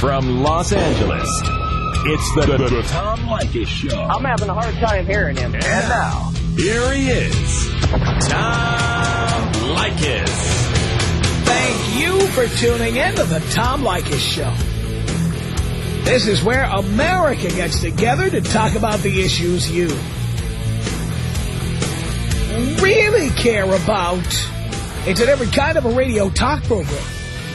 From Los Angeles, it's the, the, the Tom Leykis Show. I'm having a hard time hearing him. And now, here he is, Tom Leykis. Thank you for tuning in to the Tom Leykis Show. This is where America gets together to talk about the issues you really care about. It's in every kind of a radio talk program.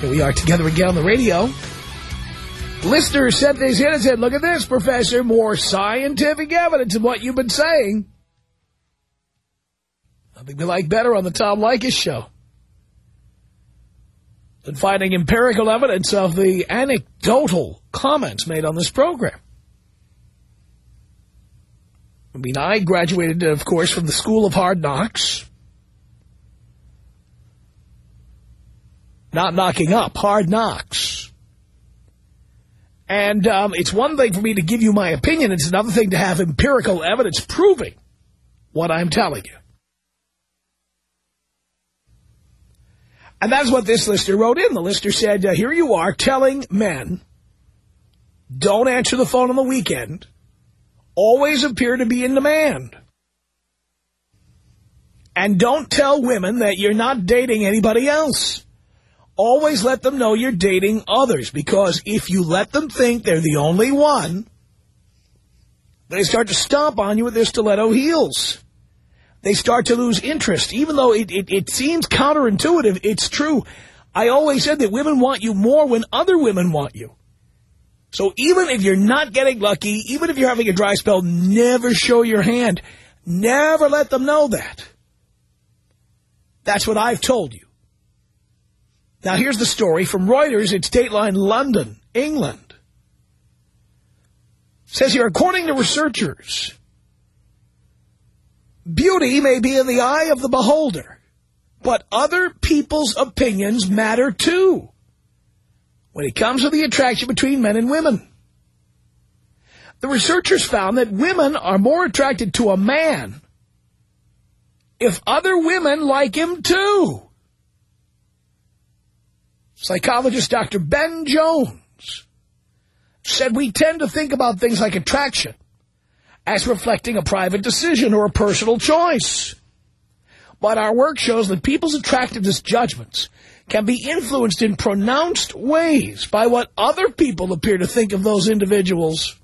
Here we are together again on the radio. Listener sent this in and said, look at this, Professor, more scientific evidence of what you've been saying. Nothing we like better on the Tom Leykis show than finding empirical evidence of the anecdotal comments made on this program. I mean, I graduated, of course, from the School of Hard Knocks. Not knocking up, hard knocks. And um, it's one thing for me to give you my opinion. It's another thing to have empirical evidence proving what I'm telling you. And that's what this listener wrote in. The listener said, uh, here you are telling men, don't answer the phone on the weekend. Always appear to be in demand. And don't tell women that you're not dating anybody else. Always let them know you're dating others, because if you let them think they're the only one, they start to stomp on you with their stiletto heels. They start to lose interest, even though it, it, it seems counterintuitive. It's true. I always said that women want you more when other women want you. So even if you're not getting lucky, even if you're having a dry spell, never show your hand. Never let them know that. That's what I've told you. Now, here's the story from Reuters. It's Dateline London, England. It says here, according to researchers, beauty may be in the eye of the beholder, but other people's opinions matter too when it comes to the attraction between men and women. The researchers found that women are more attracted to a man if other women like him too. Psychologist Dr. Ben Jones said we tend to think about things like attraction as reflecting a private decision or a personal choice. But our work shows that people's attractiveness judgments can be influenced in pronounced ways by what other people appear to think of those individuals.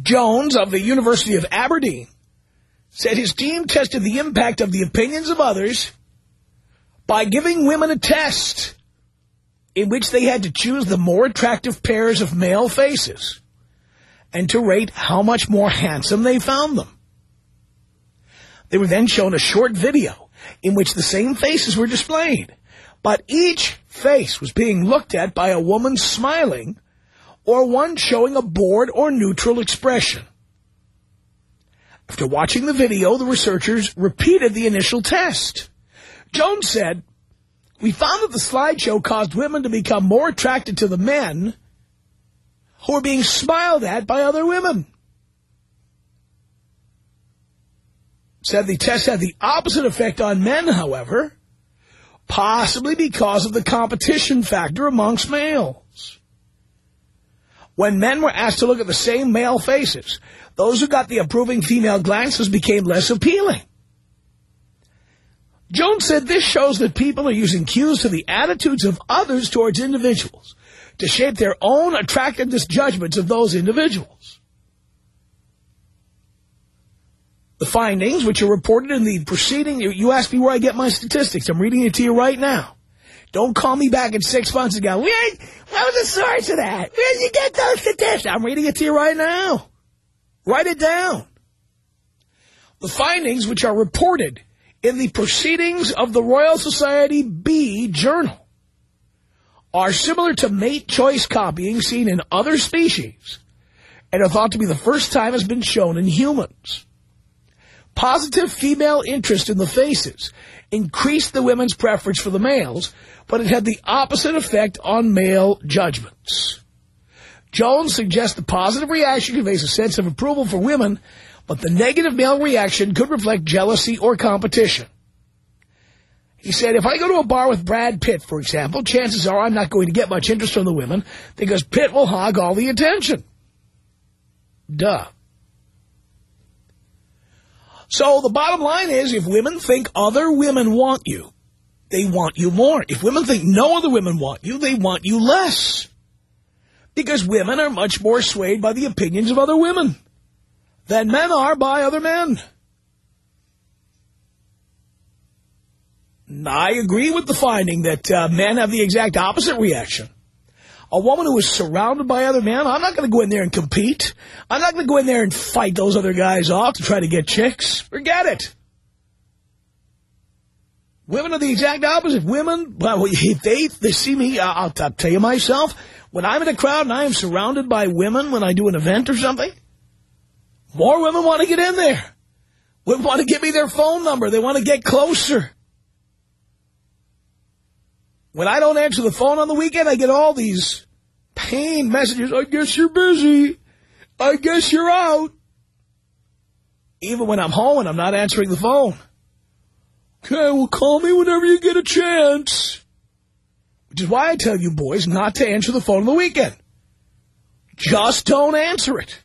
Jones of the University of Aberdeen said his team tested the impact of the opinions of others by giving women a test in which they had to choose the more attractive pairs of male faces and to rate how much more handsome they found them. They were then shown a short video in which the same faces were displayed, but each face was being looked at by a woman smiling or one showing a bored or neutral expression. After watching the video, the researchers repeated the initial test. Jones said, we found that the slideshow caused women to become more attracted to the men who were being smiled at by other women. Said the test had the opposite effect on men, however, possibly because of the competition factor amongst males. When men were asked to look at the same male faces, those who got the approving female glances became less appealing. Jones said this shows that people are using cues to the attitudes of others towards individuals to shape their own attractiveness judgments of those individuals. The findings, which are reported in the proceeding, you ask me where I get my statistics. I'm reading it to you right now. Don't call me back in six months and go, Where, was the source of that? Where did you get those statistics? I'm reading it to you right now. Write it down. The findings, which are reported in the Proceedings of the Royal Society B Journal are similar to mate choice copying seen in other species and are thought to be the first time has been shown in humans. Positive female interest in the faces increased the women's preference for the males, but it had the opposite effect on male judgments. Jones suggests the positive reaction conveys a sense of approval for women, but the negative male reaction could reflect jealousy or competition. He said, if I go to a bar with Brad Pitt, for example, chances are I'm not going to get much interest from the women because Pitt will hog all the attention. Duh. So the bottom line is, if women think other women want you, they want you more. If women think no other women want you, they want you less. Because women are much more swayed by the opinions of other women than men are by other men. I agree with the finding that uh, men have the exact opposite reaction. A woman who is surrounded by other men, I'm not going to go in there and compete. I'm not going to go in there and fight those other guys off to try to get chicks. Forget it. Women are the exact opposite. Women, well, if they, they see me, I'll, I'll tell you myself, when I'm in a crowd and I am surrounded by women when I do an event or something, more women want to get in there. Women want to give me their phone number. They want to get closer. When I don't answer the phone on the weekend, I get all these pain messages. I guess you're busy. I guess you're out. Even when I'm home and I'm not answering the phone. Okay, well, call me whenever you get a chance. Which is why I tell you boys not to answer the phone on the weekend. Just don't answer it.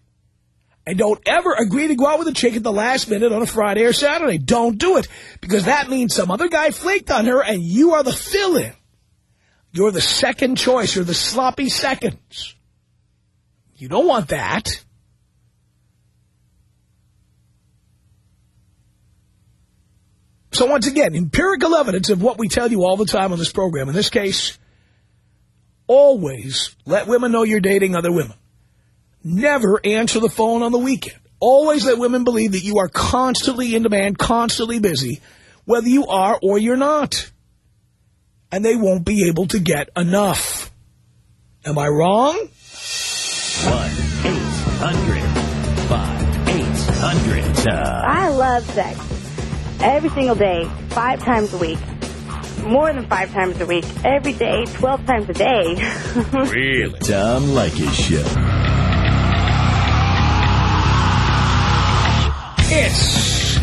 And don't ever agree to go out with a chick at the last minute on a Friday or Saturday. Don't do it. Because that means some other guy flaked on her and you are the fill-in. You're the second choice. You're the sloppy seconds. You don't want that. So once again, empirical evidence of what we tell you all the time on this program. In this case, always let women know you're dating other women. Never answer the phone on the weekend. Always let women believe that you are constantly in demand, constantly busy, whether you are or you're not. And they won't be able to get enough. Am I wrong? 1-800-5800-TOM. I love sex. Every single day, five times a week. More than five times a week. Every day, 12 times a day. Really? Tom Leykis Show. It's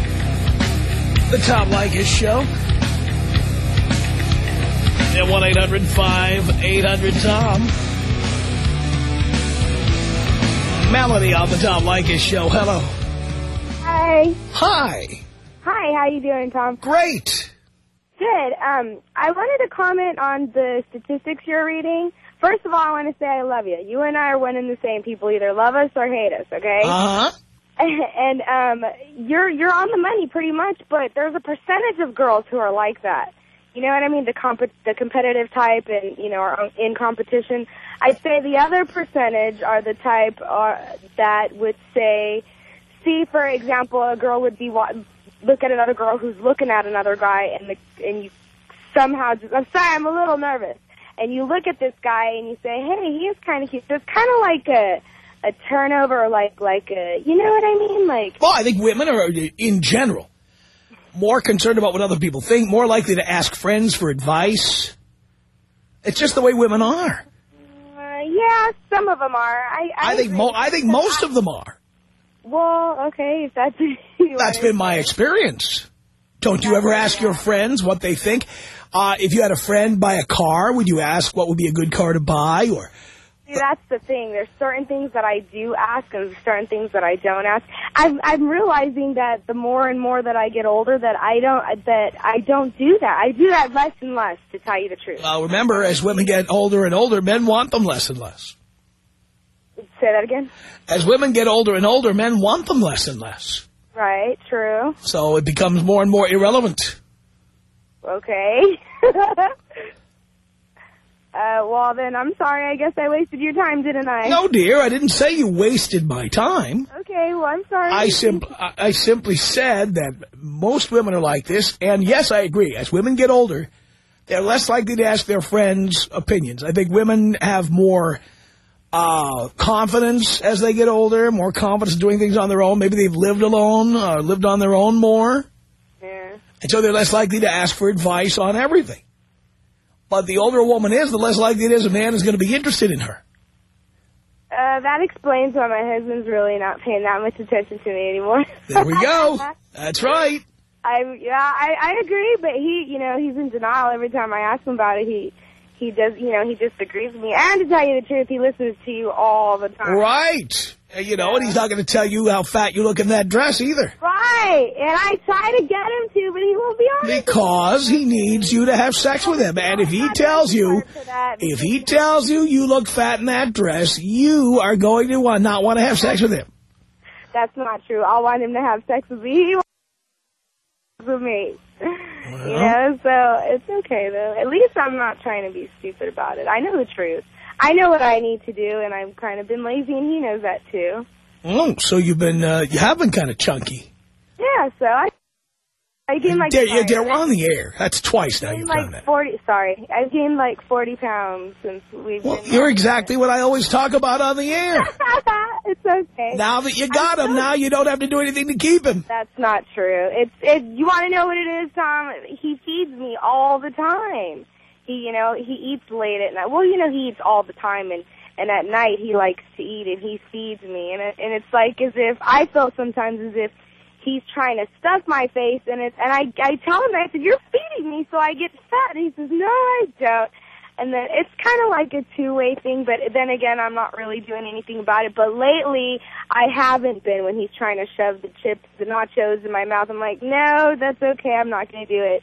the Tom Leykis Show. At 1-800-5800-TOM. Melody on the Tom Leykis Show. Hello. Hi. Hi. Hi, how you doing, Tom? Great. Good. Um, I wanted to comment on the statistics you're reading. First of all, I want to say I love you. You and I are one and the same. People either love us or hate us, okay? Uh-huh. and um, you're you're on the money pretty much, but there's a percentage of girls who are like that. You know what I mean? The comp the competitive type, and you know, are in competition. I'd say the other percentage are the type are, that would say, see, for example, a girl would be look at another girl who's looking at another guy, and the and you somehow just I'm sorry, I'm a little nervous, and you look at this guy and you say, hey, he is kind of cute. So it's kind of like a a turnover, like like a you know what I mean, like. Well, I think women are, in general, more concerned about what other people think, more likely to ask friends for advice. It's just the way women are. Uh, yeah, some of them are. I I, I think I think most of them are. Well, okay, if that's That's been my experience. Don't you ever ask your friends what they think? Uh, if you had a friend buy a car, would you ask what would be a good car to buy? Or See, that's the thing. There's certain things that I do ask and certain things that I don't ask. I'm, I'm realizing that the more and more that I get older, that I don't that I don't do that. I do that less and less, to tell you the truth. Well, remember, as women get older and older, men want them less and less. Say that again. As women get older and older, men want them less and less. Right. True. So it becomes more and more irrelevant. Okay. Uh, well, then I'm sorry. I guess I wasted your time, didn't I? No, dear, I didn't say you wasted my time. Okay, well, I'm sorry. I, sim I I simply said that most women are like this, and yes, I agree. As women get older, they're less likely to ask their friends' opinions. I think women have more uh, confidence as they get older, more confidence in doing things on their own. Maybe they've lived alone or lived on their own more. Yeah. And so they're less likely to ask for advice on everything. But the older a woman is, the less likely it is a man is going to be interested in her. Uh, that explains why my husband's really not paying that much attention to me anymore. There we go. That's right. I yeah, I I agree, but he, you know, he's in denial every time I ask him about it. He he does, you know, he disagrees with me. And to tell you the truth, he listens to you all the time. Right. You know, and he's not going to tell you how fat you look in that dress either. Right. And I try to get him to, but he won't be honest. Because he needs you to have sex with him. And if he tells you, if he tells you you look fat in that dress, you are going to want, not want to have sex with him. That's not true. I'll want him to have sex with me. He wants sex with me. You know, so it's okay though. At least I'm not trying to be stupid about it. I know the truth. I know what I need to do, and I've kind of been lazy, and he knows that too. Oh, so you've been, uh, you have been kind of chunky. Yeah, so I, I gained like, sorry, dare, we're on the air. That's twice now you've gained done like that. forty. Sorry, I've gained like forty pounds since we've. Well, you're exactly what I always talk about on the air. it's okay. Now that you got him, so- now you don't have to do anything to keep him. That's not true. It's it. You want to know what it is, Tom? He feeds me all the time. He, you know, he eats late at night. Well, you know, he eats all the time, and and at night he likes to eat, and he feeds me, and it, and it's like as if I felt sometimes as if he's trying to stuff my face, and it's and I I tell him I said you're feeding me, so I get fat, and he says no, I don't. And then it's kind of like a two-way thing, but then again, I'm not really doing anything about it. But lately, I haven't been when he's trying to shove the chips, the nachos in my mouth. I'm like, no, that's okay. I'm not going to do it.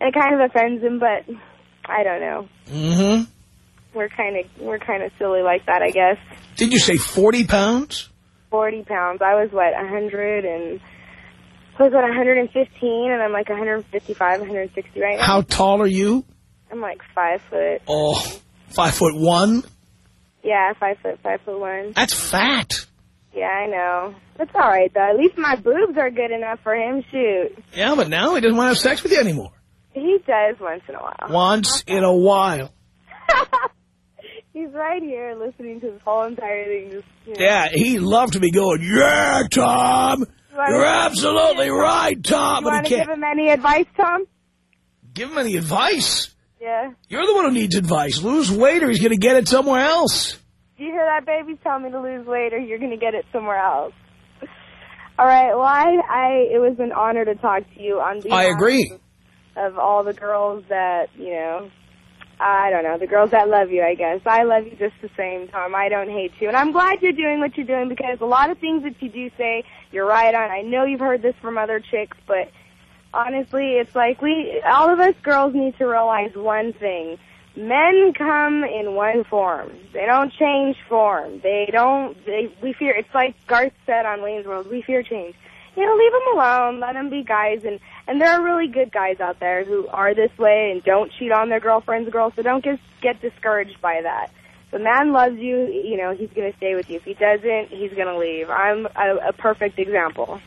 And it kind of offends him, but I don't know. Mm-hmm. We're kind of we're kind of silly like that, I guess. Did you say 40 pounds? 40 pounds. I was what 100 and I was what 115, and I'm like 155, 160 right now. How tall are you? I'm like five foot. Oh, five foot one? Yeah, five foot, five foot one. That's fat. Yeah, I know. That's all right though. At least my boobs are good enough for him. Shoot, Yeah, but now he doesn't want to have sex with you anymore. he does once in a while. Once in a while. He's right here listening to this whole entire thing. Just you know. Yeah, he loved to be going, yeah, Tom. wanna- You're absolutely right, Tom. You But want to give him any advice, Tom? Give him any advice. Yeah. You're the one who needs advice. Lose weight or he's going to get it somewhere else. Do you hear that, baby? Tell me to lose weight, or you're going to get it somewhere else. All right. Well, I, I it was an honor to talk to you on behalf I agree. of all the girls that you know. I don't know the girls that love you. I guess I love you just the same, Tom. I don't hate you, and I'm glad you're doing what you're doing because a lot of things that you do say, you're right on. I know you've heard this from other chicks, but honestly, it's like we, all of us girls need to realize one thing. Men come in one form. They don't change form. They don't, they, we fear, it's like Garth said on Wayne's World, we fear change. You know, leave them alone, let them be guys, and, and there are really good guys out there who are this way and don't cheat on their girlfriends, girls, so don't get, get discouraged by that. If a man loves you, you know, he's going to stay with you. If he doesn't, he's going to leave. I'm a, a perfect example.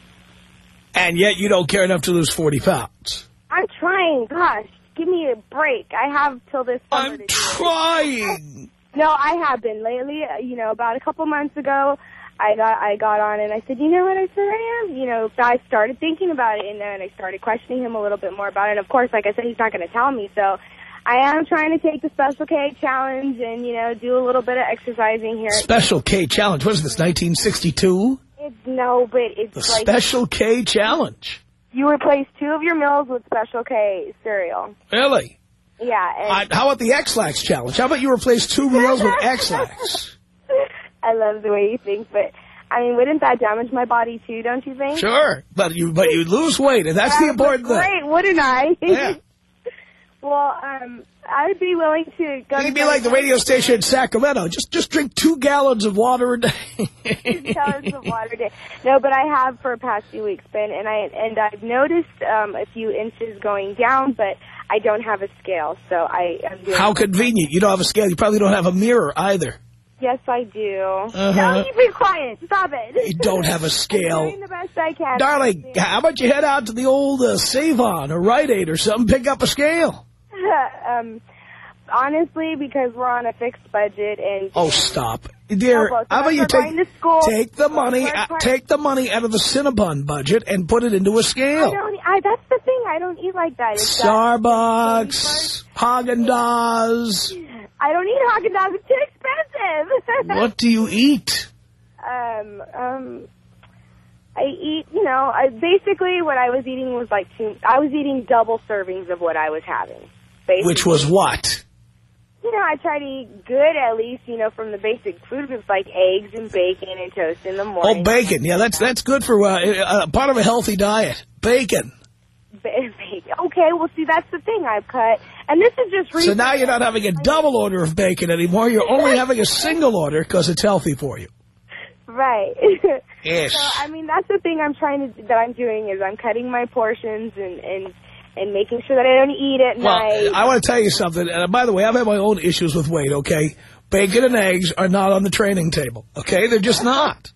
And yet you don't care enough to lose 40 pounds. I'm trying. Gosh, give me a break. I have till this summer I'm to do it. trying. No, I have been lately. uh, You know, about a couple months ago, I got I got on and I said, you know what? I said I am. You know, I started thinking about it and then I started questioning him a little bit more about it. And of course, like I said, he's not going to tell me. So I am trying to take the Special K challenge and you know do a little bit of exercising here. Special K challenge. What is this, 1962? It's no, but it's The like Special K challenge. you replace two of your meals with Special K cereal. Really? Yeah, and I, how about the Ex-Lax challenge? How about you replace two meals with Ex-Lax? I love the way you think, but I mean, wouldn't that damage my body too? Don't you think? Sure. But you but you lose weight, and that's the That would important look thing. Great, wouldn't I? Yeah. Well, um, I would be willing to go. You'd to be like the radio station in Sacramento. Just just drink two gallons of water a day. two gallons of water a day. No, but I have for the past few weeks been, and I and I've noticed um, a few inches going down, but I don't have a scale, so I am. How convenient. You don't have a scale. You probably don't have a mirror either. Yes, I do. Uh-huh. No, you be quiet. Stop it. You don't have a I'm scale. doing the best I can. Darling, how about you head out to the old uh, Sav-On or Rite Aid or something, pick up a scale. um, honestly, because we're on a fixed budget and. Oh, stop. Dear, how about you are going school. take, take the money uh, take the money out of the Cinnabon budget and put it into a scale. don't. I, that's the thing. I don't eat like that. It's Starbucks, Haagen-Dazs. I don't eat Haagen Dazs. Expensive. What do you eat? um, um, I eat. You know, I basically what I was eating was like two. I was eating double servings of what I was having. Basically. Which was what? You know, I try to eat good at least. You know, from the basic food groups like eggs and bacon and toast in the morning. Oh, bacon. Yeah, that's that's good for uh, uh, part of a healthy diet. Bacon. Ba- bacon. Okay, well, see, that's the thing I've cut, and this is just So now you're not having a double order of bacon anymore. You're only having a single order because it's healthy for you. Right. Yes. So I mean, that's the thing I'm trying to that I'm doing is I'm cutting my portions and and and making sure that I don't eat at Well, night. I want to tell you something. Uh, by the way, I've had my own issues with weight, okay? Bacon and eggs are not on the training table, okay? They're just not.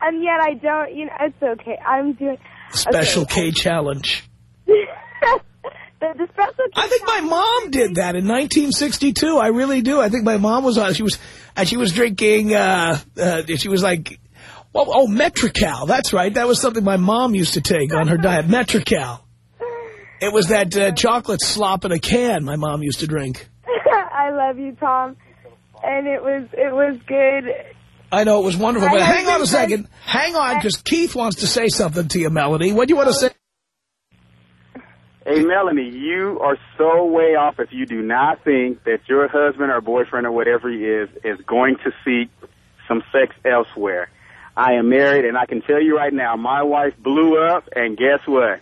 and yet I don't. You know, it's okay. I'm doing Special okay. K challenge. the, the special. I think my mom did that in 1962. I really do. I think my mom was on. She was, and she was drinking. Uh, uh, she was like, well, oh, Metrecal. That's right. That was something my mom used to take on her diet. Metrecal. It was that uh, chocolate slop in a can my mom used to drink. I love you, Tom. And it was it was good. I know it was wonderful, I but hang on a second. Hang on, because Keith wants to say something to you, Melody. What do you want to say? Hey, Melanie, you are so way off if you do not think that your husband or boyfriend or whatever he is is going to seek some sex elsewhere. I am married, and I can tell you right now, my wife blew up, and guess what?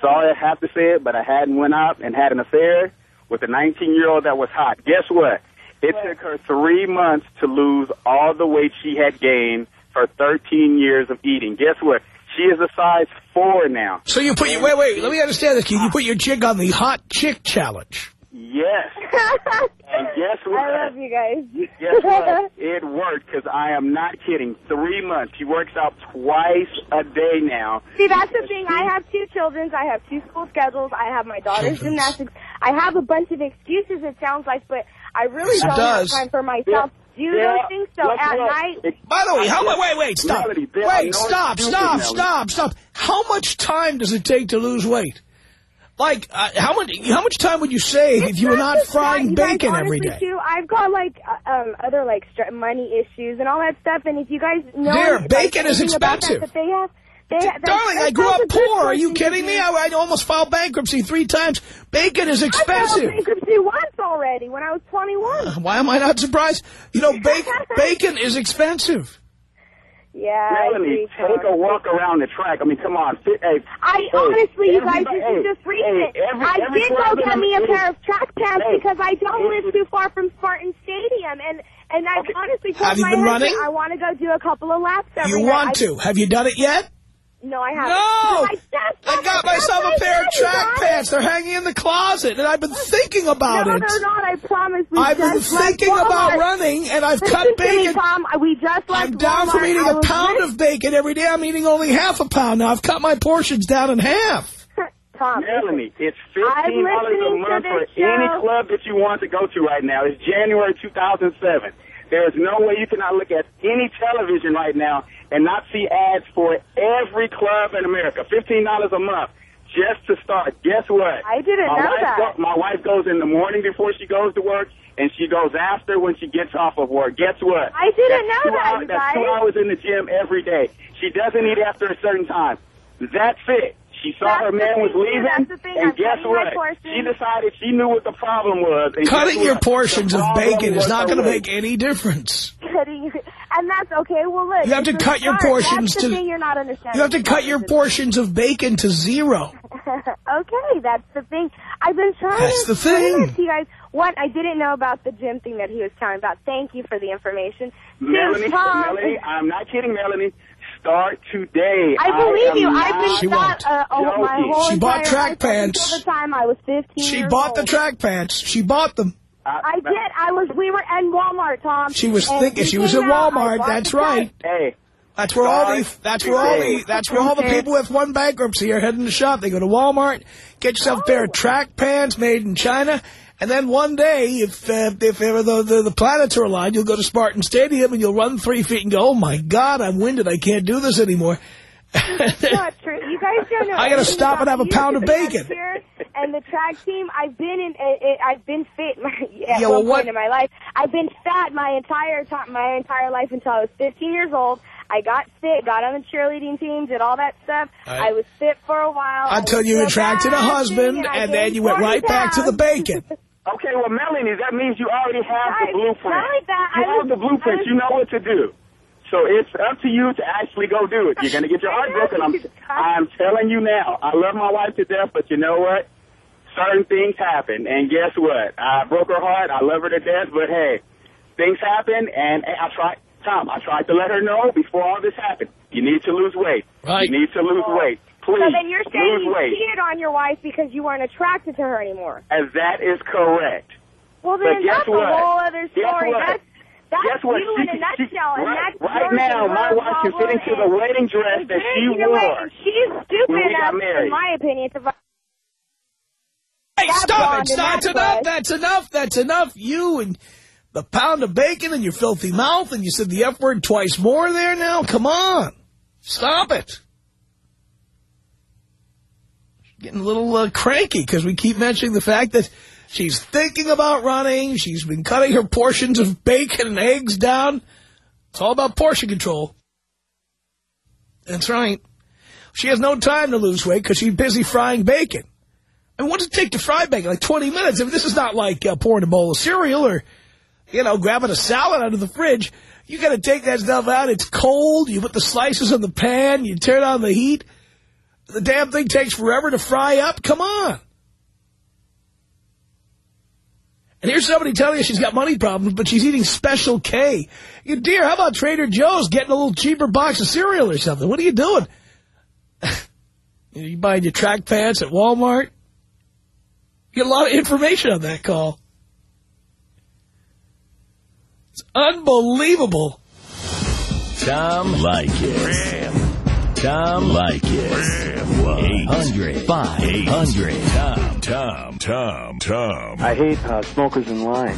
Sorry I have to say it, but I hadn't went out and had an affair with a 19-year-old that was hot. Guess what? It took her three months to lose all the weight she had gained for 13 years of eating. Guess what? She is a size four now. So you put your, wait, wait, let me understand this, Keith. You put your chick on the hot chick challenge. Yes. And guess what? I love you guys. Guess what? It worked because I am not kidding. Three months. She works out twice a day now. See, that's the thing. I have two children. I have two school schedules. I have my daughter's Children's. gymnastics. I have a bunch of excuses, it sounds like, but I really it don't does. have time for myself to do Yeah. those things. So at what? night, By the way, how wait, wait, wait, stop. Melody, Wait, stop, stop, stop, stop. How much time does it take to lose weight? Like, uh, how much how much time would you save if you were not just that, frying guys, bacon every honestly, day? Too, I've got like uh, um, other like money issues and all that stuff. And if you guys know, Dear, bacon is anything about that, expensive. that they have, they, that- Darling, I grew up poor. Are you kidding me? I, I almost filed bankruptcy three times. Bacon is expensive. I filed expensive. bankruptcy once already when I was 21. Why am I not surprised? You know, bacon, bacon is expensive. Yeah, Melanie, take Tom. a walk around the track. I mean, come on. Hey, I hey, honestly, you guys, everybody- this is just recent. hey, every- I every did go get me a pair of track pants Hey, because I don't live too far from Spartan Stadium, and and I Okay. honestly told Have you my been husband running? I want to go do a couple of laps every You want I- to. Have you done it yet? No, I haven't. No! I, I got myself a pair of track pants. They're hanging in the closet, and I've been thinking about no, it. they're not. I promise. We I've been just left thinking about Walmart. running, and I've Listen cut to me, bacon. Tom. We just left I'm down from eating a pound with- of bacon every day. I'm eating only half a pound now. I've cut my portions down in half. Tom, Melanie, it's fifteen dollars a month for this any club that you want to go to right now. It's January 2007. There is no way you cannot look at any television right now and not see ads for every club in America. Fifteen dollars a month just to start. Guess what? I didn't my know wife that. Go, my wife goes in the morning before she goes to work, and she goes after when she gets off of work. Guess what? I didn't that's know that, hours, That's two hours in the gym every day. She doesn't eat after a certain time. That's it. She saw That's her man was leaving, That's the thing. and I'm guess cutting what? She decided she knew what the problem was. And Cutting your what? portions The of bacon is not going to make any difference. cutting, and that's okay. Well, look, You have to cut your start. portions That's the to- thing you're not understanding. You have to cut your portions of bacon to zero. okay, that's the thing. I've been trying That's the thing. explain to you guys. One, I didn't know about the gym thing that he was telling about. Thank you for the information. Melanie, Melanie, I'm not kidding, Melanie. Start today. I believe am you. I've been She fat won't. uh, oh, my whole She bought track life pants. Until the time I was 15 She years bought the track pants. She bought them. I did. I was. We were in Walmart, Tom. She was thinking we she was came in out, I Walmart. That's right. Hey, That's where all the that's where all the that's where all the people with one bankruptcy are heading to shop. They go to Walmart, get yourself a pair of track pants made in China, and then one day, if uh, if ever the, the the planets are aligned, you'll go to Spartan Stadium and you'll run three feet and go, "Oh my God, I'm winded. I can't do this anymore." It's not true. You guys don't know. I gotta stop and have a pound of bacon. Here and the track team, I've been in. Uh, uh, I've been fit my, at Yeah, one well, what- point in my life. I've been fat my entire time, my entire life until I was 15 years old. I got fit, got on the cheerleading team, did all that stuff. I- I was fit for a while. Until you attracted a husband, I and then you went 40 right back to the bacon. okay, well, Melanie, that means you already have Right, the blueprint. not like that. You I have was- the blueprint. Was- You know what to do. So it's up to you to actually go do it. You're going to get your heart broken. I'm, I'm telling you now. I love my wife to death, but you know what? Certain things happen, and guess what? I broke her heart. I love her to death, but hey, things happen, and I tried. Tom, I tried to let her know before all this happened. You need to lose weight. Right. You need to lose oh. weight. Please So then you're saying you weight. cheated on your wife because you weren't attracted to her anymore. As that is correct. Well, then guess that's what? a whole other Guess story. what? That's that's Guess what? you She- in a she- nutshell, and right, that's right yours now, my wife can fit problem, into the wedding dress that she you know what? wore. She's stupid we got enough, married. in my opinion, to. Hey, That's stop blonde it! that's That's enough! what- That's enough! That's enough! You and the pound of bacon and your filthy mouth, and you said the F word twice more there now? Come on. Stop it. Getting a little uh, cranky because we keep mentioning the fact that she's thinking about running. She's been cutting her portions of bacon and eggs down. It's all about portion control. That's right. She has no time to lose weight because she's busy frying bacon. Mean, what does it take to fry bacon? Like 20 minutes. I mean, this is not like uh, pouring a bowl of cereal or, you know, grabbing a salad out of the fridge. You got to take that stuff out. It's cold. You put the slices in the pan. You turn on the heat. The damn thing takes forever to fry up. Come on. And here's somebody telling you she's got money problems, but she's eating Special K. You dear, how about Trader Joe's getting a little cheaper box of cereal or something? What are you doing? you buying your track pants at Walmart? You get a lot of information on that call. It's unbelievable. Tom Leykis. Tom Leykis. 800 5800 Tom. Tom. Tom. Tom. I hate uh, smokers in line.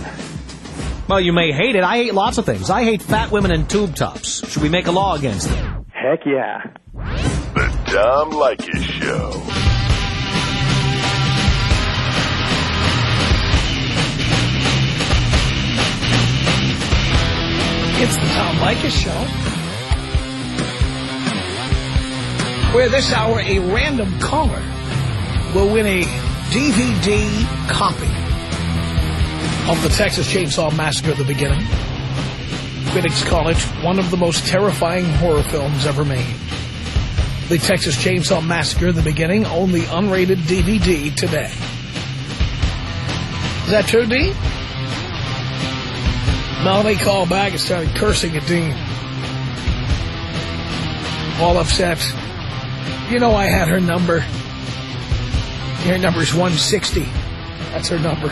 Well, you may hate it. I hate lots of things. I hate fat women in tube tops. Should we make a law against them? Heck yeah. The Tom Leykis Show. It's the Tom Leykis Show. Where this hour, a random caller will win a DVD copy of the Texas Chainsaw Massacre at the beginning. Critics call it one of the most terrifying horror films ever made. The Texas Chainsaw Massacre the beginning, only unrated DVD today. Is that true, Dean? Melanie called back and started cursing at Dean. All upset. You know I had her number. Her number's 160. That's her number.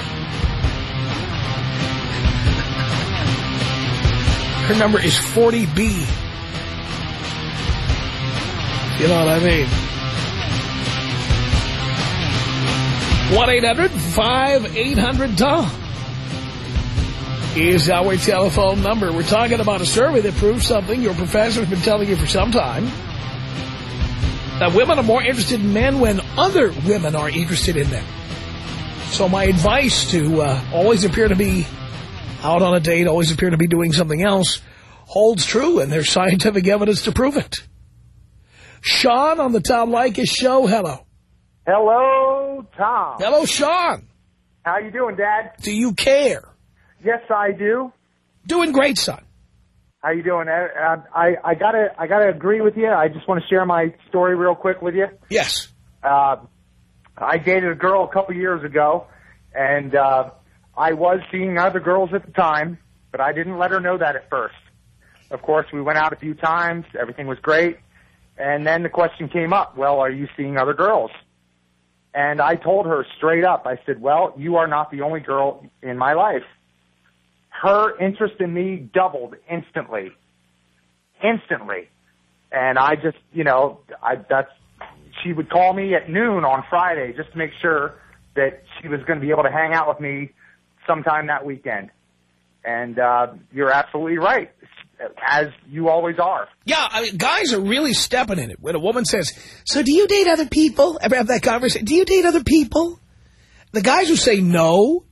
Her number is 40B. You know what I mean? 1-800-5800-TOM is our telephone number. We're talking about a survey that proves something your professor's been telling you for some time. That women are more interested in men when other women are interested in them. So my advice to uh, always appear to be out on a date, always appear to be doing something else, holds true, and there's scientific evidence to prove it. Sean on the Tom Leykis show, hello. Hello, Tom. Hello, Sean. How you doing, Dad? Do you care? Yes, I do. Doing great, son. How you doing? I, I I gotta I gotta agree with you. I just want to share my story real quick with you. Yes. Uh, I dated a girl a couple years ago, and uh, I was seeing other girls at the time, but I didn't let her know that at first. Of course, we went out a few times. Everything was great. And then the question came up, well, are you seeing other girls? And I told her straight up, I said, well, you are not the only girl in my life. Her interest in me doubled instantly. Instantly. And I just, you know, I, that's, she would call me at noon on Friday just to make sure that she was going to be able to hang out with me sometime that weekend. And, uh, you're absolutely right. As you always are. Yeah, I mean, guys are really stepping in it. When a woman says, so do you date other people? Ever have that conversation? Do you date other people? The guys who say no,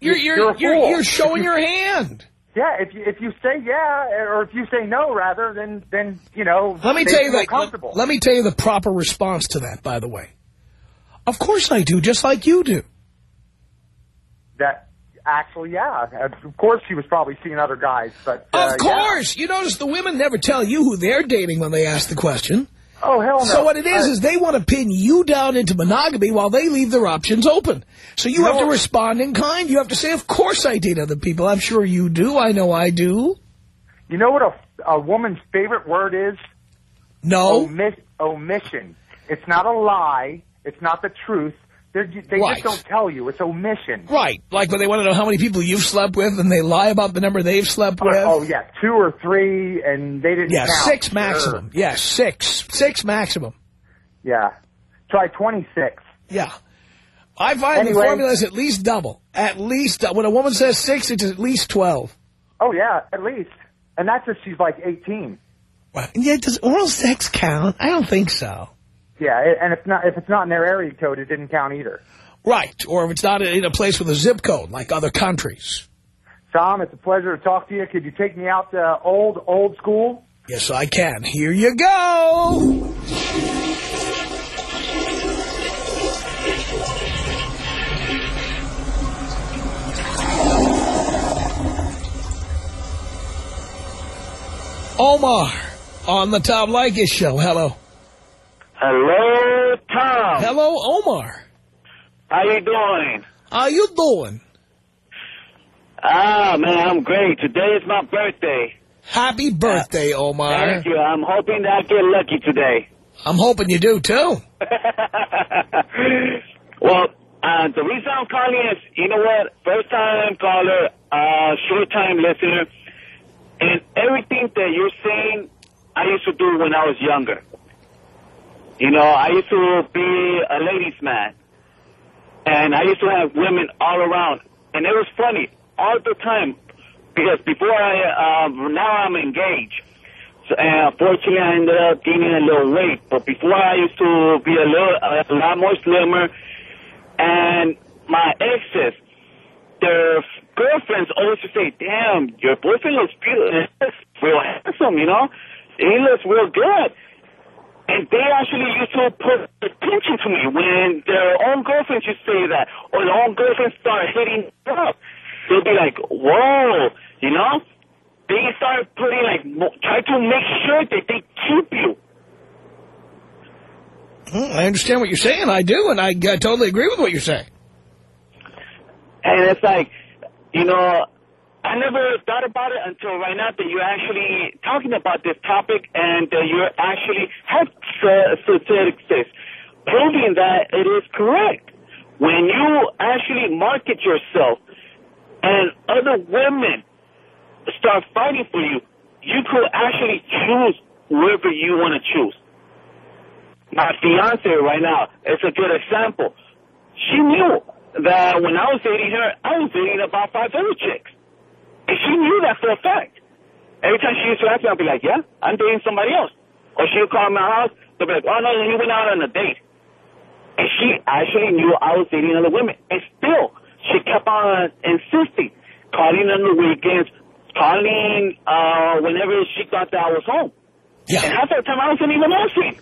you're, you're, You're you're, you're showing your hand. Yeah, if you, if you say yeah, or if you say no, rather, then then you know. Let me tell you comfortable. let, let me tell you the proper response to that, by the way. Of course I do, just like you do. that actually, yeah, of course she was probably seeing other guys, but uh, Of course. You notice the women never tell you who they're dating when they ask the question. Oh hell no. So what it is, Uh, is they want to pin you down into monogamy while they leave their options open. So you have to respond in kind. You have to say, of course I date other people. I'm sure you do. I know I do. you know what a, a woman's favorite word is? No. Omis, omission. It's not a lie. It's not the truth. They're, they Right. just don't tell you. It's omission. Right. Like when they want to know how many people you've slept with and they lie about the number they've slept with. Oh yeah, two or three, and they didn't yeah, count. six maximum. Yeah, six. Six maximum. Yeah, try twenty six. Yeah. I find the formula is at least double. At least, when a woman says six, it's at least 12. Oh yeah, at least, and that's if she's like eighteen. Yeah, does oral sex count? I don't think so. Yeah, and if not, if it's not in their area code, it didn't count either. Right. Or if it's not in a place with a zip code, like other countries. Tom, it's a pleasure to talk to you. Could you take me out to old old school? Yes, I can. Here you go. Omar on the Tom Leykis show. Hello. Hello, Tom. Hello, Omar. How you doing? How you doing? Ah, man, I'm great. Today is my birthday. Happy birthday, Omar. Thank you. I'm hoping that I get lucky today. I'm hoping you do, too. well, uh, the reason I'm calling is, you know what? First time caller, uh, short time listener. And everything that you're saying, I used to do when I was younger. You know, I used to be a ladies' man. And I used to have women all around. And it was funny all the time because before I, um, now I'm engaged. So, uh, fortunately, I ended up gaining a little weight. But before I used to be a little, a lot more slimmer. And my exes, their girlfriends always say, damn, your boyfriend looks beautiful, real handsome, you know? He looks real good. And they actually used to put attention to me when their own girlfriends to say that, or their own girlfriends start hitting up. They'll be like, whoa, you know? They start putting like, mo- try to make sure that they keep you. I understand what you're saying. I do, and I uh, totally agree with what you're saying. And it's like, you know, I never thought about it until right now that you're actually talking about this topic and that you're actually have statistics proving that it is correct. When you actually market yourself and other women start fighting for you, you could actually choose whoever you want to choose. My fiance right now is a good example. She knew that when I was dating her, I was dating about five other chicks. And she knew that for a fact. Every time she used to ask me, I'd be like, yeah, I'm dating somebody else. Or she would call my house, they'd be like, oh, no, he went out on a date. And she actually knew I was dating other women. And still, she kept on insisting, calling on the weekends, calling uh, whenever she thought that I was home. Yeah. And half the time I wasn't even answering.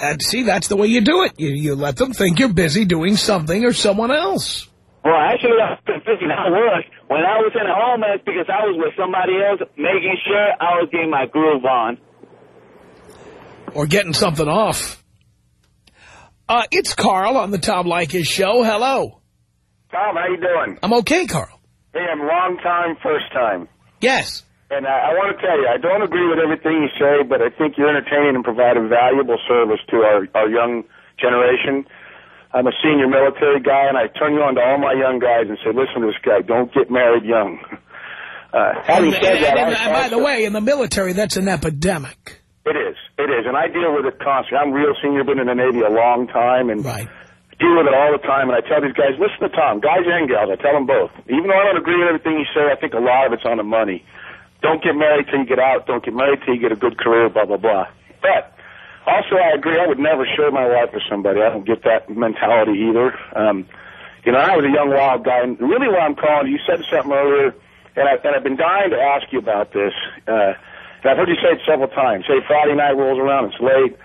And see, that's the way you do it. You, you let them think you're busy doing something or someone else. Well, actually, I was confusing. I was. When I was in the home, it's because I was with somebody else, making sure I was getting my groove on. Or getting something off. Uh, it's Carl on the Tom Leykis show. Hello. Tom, how you doing? I'm okay, Carl. Hey, I'm long time, first time. Yes. And uh, I want to tell you, I don't agree with everything you say, but I think you're entertaining and provide a valuable service to our, our young generation. I'm a senior military guy, and I turn you on to all my young guys and say, listen to this guy, don't get married young. Uh, having And, said and- that, and- I by the way, in the military, that's an epidemic. It is. It is. And I deal with it constantly. I'm real senior, been in the Navy a long time, and deal with it all the time. And I tell these guys, listen to Tom, guys and gals, I tell them both. Even though I don't agree with everything you say, I think a lot of it's on the money. Don't get married till you get out. Don't get married till you get a good career, blah, blah, blah. But also, I agree, I would never share my life with somebody. I don't get that mentality either. Um, you know, I was a young wild guy, and really what I'm calling, you said something earlier, and, I, and I've been dying to ask you about this. Uh, and I've heard you say it several times. Say Friday night rolls around, it's late,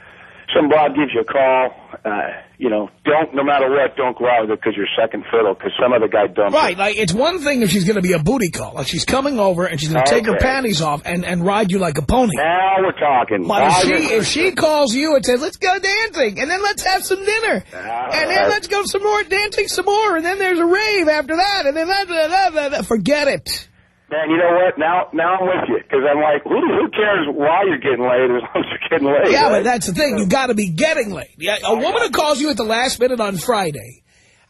some broad gives you a call. Uh, you know, don't, no matter what, don't go out with it because you're second fiddle because some other guy dumped Right, like it's one thing if she's going to be a booty call. Like she's coming over and she's going to take her panties off and, and ride you like a pony. Now we're talking. But if she, if she calls you and says, let's go dancing, and then let's have some dinner, and then let's go some more dancing some more, and then there's a rave after that, and then that, that, that, that, that. forget it. Man, you know what? Now, now I'm with you because I'm like, who, who cares why you're getting laid as long as you're getting laid? Yeah, right? but that's the thing. you got to be getting laid. Yeah, a woman who calls you at the last minute on Friday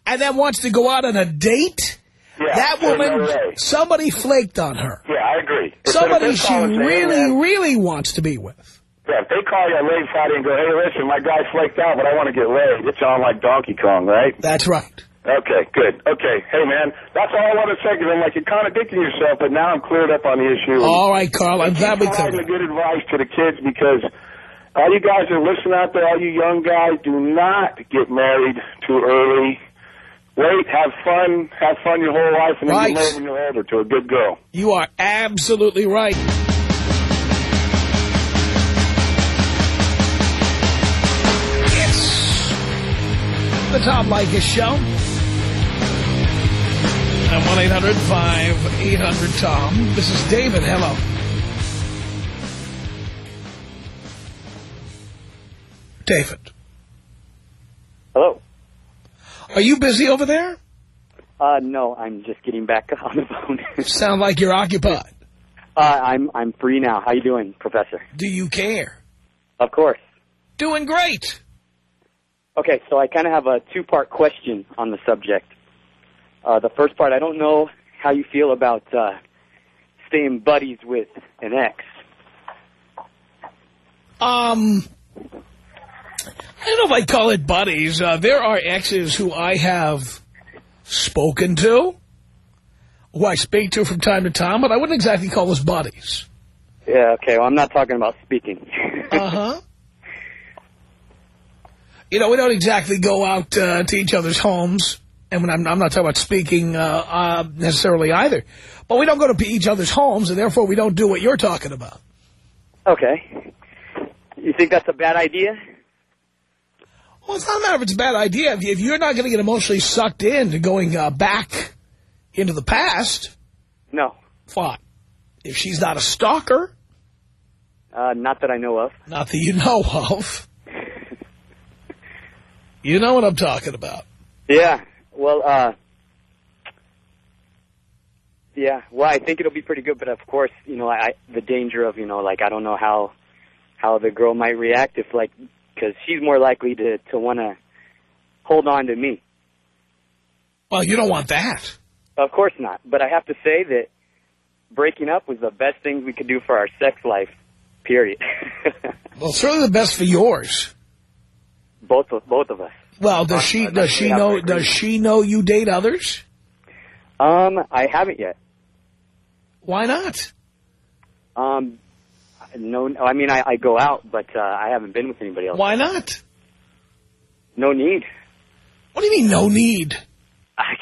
and then wants to go out on a date, Yeah, that woman, no somebody flaked on her. Yeah, I agree. If- Somebody she call and say, hey, really, man, really wants to be with. Yeah, if they call you on late Friday and go, hey, listen, my guy flaked out, but I want to get laid, it's on like Donkey Kong, right? That's right. Okay, good. Okay, hey, man, that's all I want to say because I'm like, you're contradicting yourself, but now I'm cleared up on the issue. All right, Carl, I'm glad we cleared good advice to the kids because all you guys are listening out there, all you young guys, do not get married too early. Wait, have fun, have fun your whole life, and then Right. get married when you're older to a good girl. You are absolutely right. The Tom Leykis Show. At 1-800-5800-TOM. This is David. Hello. David. Hello. Are you busy over there? Uh, no, I'm just getting back on the phone. Sound like you're occupied. uh, I'm I'm free now. How you doing, Professor? Do you care? Of course. Doing great. Okay, so I kind of have a two-part question on the subject. Uh, the first part, I don't know how you feel about uh, staying buddies with an ex. Um, I don't know if I'd call it buddies. Uh, there are exes who I have spoken to, who I speak to from time to time, but I wouldn't exactly call us buddies. Yeah, okay, well, I'm not talking about speaking. Uh-huh. You know, we don't exactly go out uh, to each other's homes, and when I'm, I'm not talking about speaking uh, uh, necessarily either, but we don't go to each other's homes, and therefore we don't do what you're talking about. okay. You think that's a bad idea? Well, it's not a matter of it's a bad idea. If, if you're not going to get emotionally sucked into going uh, back into the past, No. fine. If she's not a stalker, Uh, not that I know of. not that you know of, you know what I'm talking about. Yeah. Well, uh, yeah. Well, I think it'll be pretty good, but of course, you know, I the danger of you know, like I don't know how how the girl might react if like because she's more likely to to want to hold on to me. Well, you don't want that. Of course not. But I have to say that breaking up was the best thing we could do for our sex life. Period. Well, certainly the best for yours. both of both of us. Well, does she does she know does she know you date others? Um, I haven't yet. Why not? Um, no, I mean I, I go out, but uh, I haven't been with anybody else. Why not? No need. What do you mean no need? I,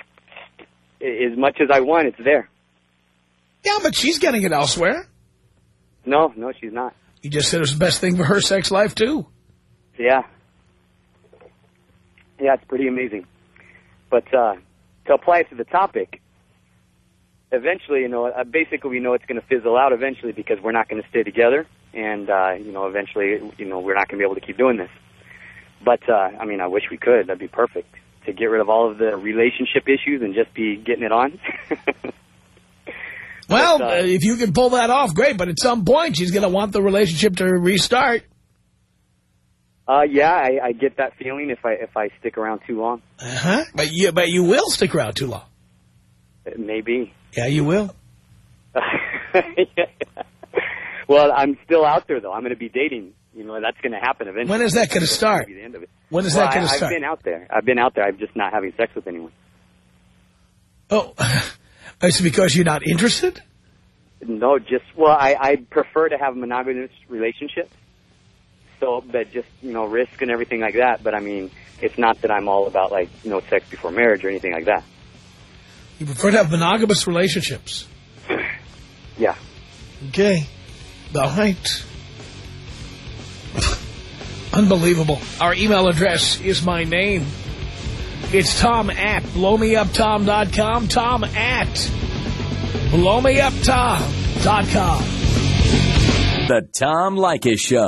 As much as I want, it's there. Yeah, but she's getting it elsewhere. No, no, she's not. You just said it's the best thing for her sex life too. Yeah. Yeah, it's pretty amazing. But uh, to apply it to the topic, eventually, you know, uh, basically we know it's going to fizzle out eventually because we're not going to stay together, and uh, you know, eventually, you know, we're not going to be able to keep doing this. But uh, I mean, I wish we could. That'd be perfect to get rid of all of the relationship issues and just be getting it on. Well, But, uh, if you can pull that off, great. But at some point, she's going to want the relationship to restart. Uh, yeah, I, I get that feeling if I if I stick around too long. Uh-huh. But you, but you will stick around too long. Maybe. Yeah, you will. well, I'm still out there though. I'm going to be dating. You know, that's going to happen eventually. When is that gonna That's start? be the end of it. When is Well, that going to start? I've been out there. I've been out there. I'm just not having sex with anyone. Oh, it's because you're not interested? No, just well, I I prefer to have a monogamous relationships. So, but just you know, risk and everything like that. But I mean, it's not that I'm all about like you know sex before marriage or anything like that. You prefer to have monogamous relationships. Yeah. Okay. All right. Unbelievable. Our email address is my name. It's Tom at blowmeuptom.com. Tom at blowmeuptom.com. The Tom Leykis Show.